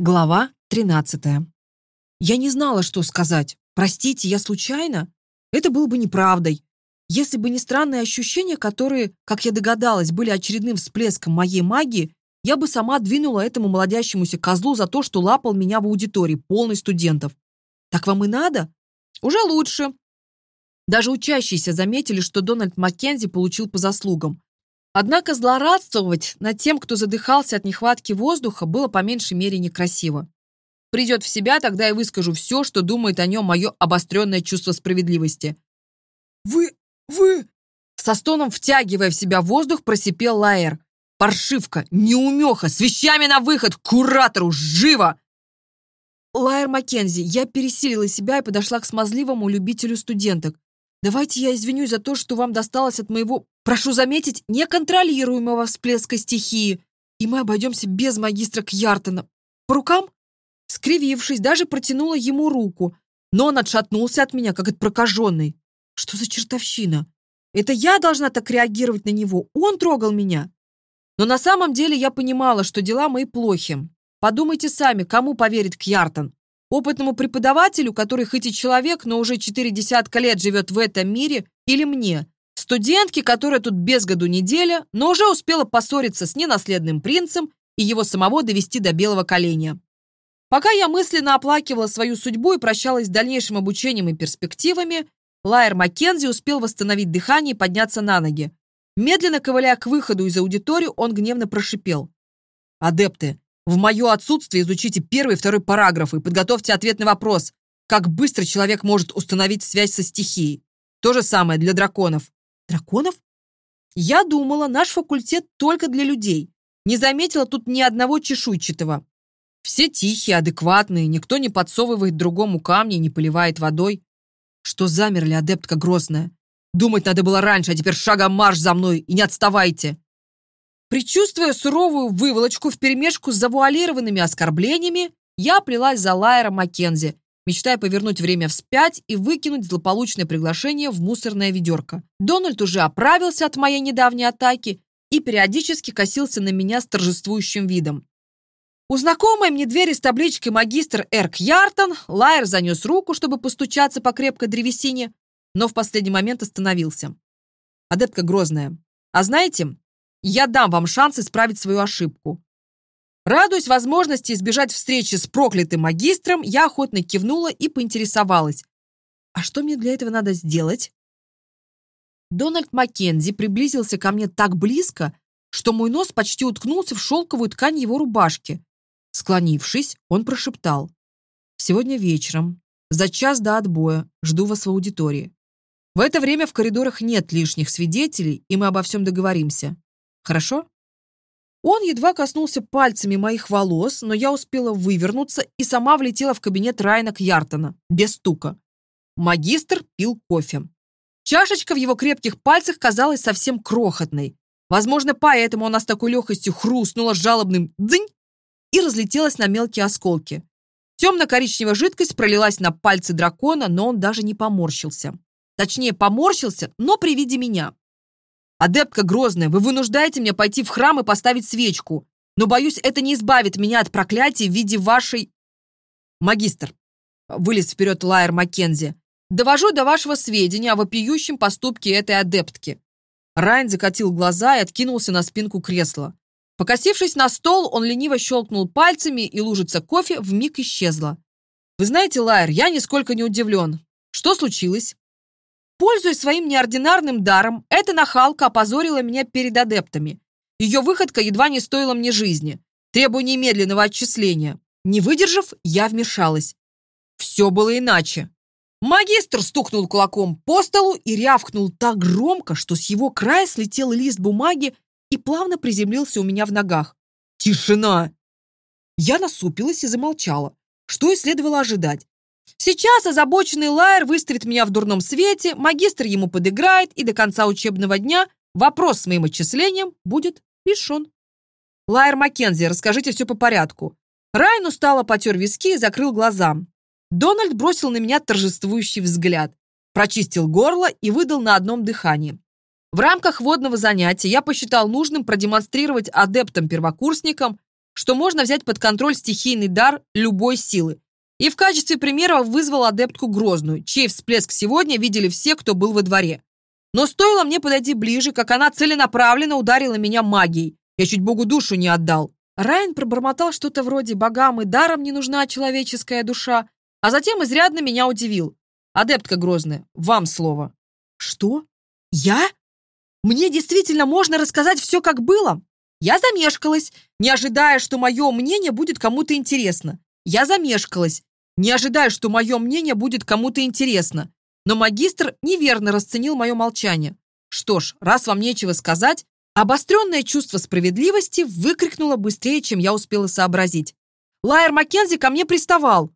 Глава 13. Я не знала, что сказать. Простите, я случайно? Это было бы неправдой. Если бы не странные ощущения, которые, как я догадалась, были очередным всплеском моей магии, я бы сама двинула этому молодящемуся козлу за то, что лапал меня в аудитории, полной студентов. Так вам и надо? Уже лучше. Даже учащиеся заметили, что Дональд Маккензи получил по заслугам. Однако злорадствовать над тем, кто задыхался от нехватки воздуха, было по меньшей мере некрасиво. Придет в себя, тогда и выскажу все, что думает о нем мое обостренное чувство справедливости. «Вы... вы...» Со стоном втягивая в себя воздух, просипел Лаэр. «Паршивка! Неумеха! С вещами на выход! Куратору! Живо!» «Лаэр Маккензи, я пересилила себя и подошла к смазливому любителю студенток. Давайте я извинюсь за то, что вам досталось от моего, прошу заметить, неконтролируемого всплеска стихии, и мы обойдемся без магистра Кьяртона. По рукам?» Скривившись, даже протянула ему руку, но он отшатнулся от меня, как от прокаженной. Что за чертовщина? Это я должна так реагировать на него? Он трогал меня? Но на самом деле я понимала, что дела мои плохи. Подумайте сами, кому поверит Кьяртон? Опытному преподавателю, который хоть и человек, но уже четыре десятка лет живет в этом мире, или мне, студентке, которая тут без году неделя, но уже успела поссориться с ненаследным принцем и его самого довести до белого коленя. Пока я мысленно оплакивала свою судьбу и прощалась с дальнейшим обучением и перспективами, Лайер Маккензи успел восстановить дыхание и подняться на ноги. Медленно ковыляя к выходу из аудитории, он гневно прошипел. «Адепты, в мое отсутствие изучите первый и второй параграфы и подготовьте ответ на вопрос, как быстро человек может установить связь со стихией. То же самое для драконов. Драконов? Я думала, наш факультет только для людей. Не заметила тут ни одного чешуйчатого. Все тихие, адекватные, никто не подсовывает другому камни, не поливает водой. Что замерли, адептка грозная? Думать надо было раньше, а теперь шагом марш за мной и не отставайте. Причувствуя суровую выволочку вперемешку с завуалированными оскорблениями, я плелась за Лайером Маккензи, мечтая повернуть время вспять и выкинуть злополучное приглашение в мусорное ведерко. Дональд уже оправился от моей недавней атаки и периодически косился на меня с торжествующим видом. У знакомой мне двери с табличкой «Магистр Эрк Яртон» Лайер занес руку, чтобы постучаться по крепкой древесине, но в последний момент остановился. Адептка Грозная, а знаете, я дам вам шанс исправить свою ошибку. Радуясь возможности избежать встречи с проклятым магистром, я охотно кивнула и поинтересовалась. А что мне для этого надо сделать? Дональд Маккензи приблизился ко мне так близко, что мой нос почти уткнулся в шелковую ткань его рубашки. Склонившись, он прошептал. «Сегодня вечером, за час до отбоя, жду вас в аудитории. В это время в коридорах нет лишних свидетелей, и мы обо всем договоримся. Хорошо? Он едва коснулся пальцами моих волос, но я успела вывернуться и сама влетела в кабинет Райна Кьяртона, без стука. Магистр пил кофе. Чашечка в его крепких пальцах казалась совсем крохотной. Возможно, поэтому она с такой легкостью хрустнула жалобным «дзынь» и разлетелась на мелкие осколки. Темно-коричневая жидкость пролилась на пальцы дракона, но он даже не поморщился. Точнее, поморщился, но при виде меня. Адептка Грозная, вы вынуждаете меня пойти в храм и поставить свечку. Но, боюсь, это не избавит меня от проклятий в виде вашей... Магистр, вылез вперед Лайер Маккензи. Довожу до вашего сведения о вопиющем поступке этой адептки. Райан закатил глаза и откинулся на спинку кресла. Покосившись на стол, он лениво щелкнул пальцами, и лужица кофе вмиг исчезла. «Вы знаете, Лайер, я нисколько не удивлен. Что случилось? Пользуясь своим неординарным даром, эта нахалка опозорила меня перед адептами. Ее выходка едва не стоила мне жизни, требуя немедленного отчисления. Не выдержав, я вмешалась. Все было иначе. Магистр стукнул кулаком по столу и рявкнул так громко, что с его края слетел лист бумаги и плавно приземлился у меня в ногах. «Тишина!» Я насупилась и замолчала, что и следовало ожидать. Сейчас озабоченный Лайер выстрелит меня в дурном свете, магистр ему подыграет, и до конца учебного дня вопрос с моим отчислением будет решен. Лайер Маккензи, расскажите все по порядку. Райан устало потер виски и закрыл глаза. Дональд бросил на меня торжествующий взгляд, прочистил горло и выдал на одном дыхании. В рамках водного занятия я посчитал нужным продемонстрировать адептам-первокурсникам, что можно взять под контроль стихийный дар любой силы, И в качестве примера вызвал адептку Грозную, чей всплеск сегодня видели все, кто был во дворе. Но стоило мне подойти ближе, как она целенаправленно ударила меня магией. Я чуть Богу душу не отдал. Райан пробормотал что-то вроде «богам и даром не нужна человеческая душа», а затем изрядно меня удивил. «Адептка Грозная, вам слово». «Что? Я? Мне действительно можно рассказать все, как было?» Я замешкалась, не ожидая, что мое мнение будет кому-то интересно. Я замешкалась, не ожидая, что мое мнение будет кому-то интересно. Но магистр неверно расценил мое молчание. Что ж, раз вам нечего сказать, обостренное чувство справедливости выкрикнуло быстрее, чем я успела сообразить. Лайер Маккензи ко мне приставал.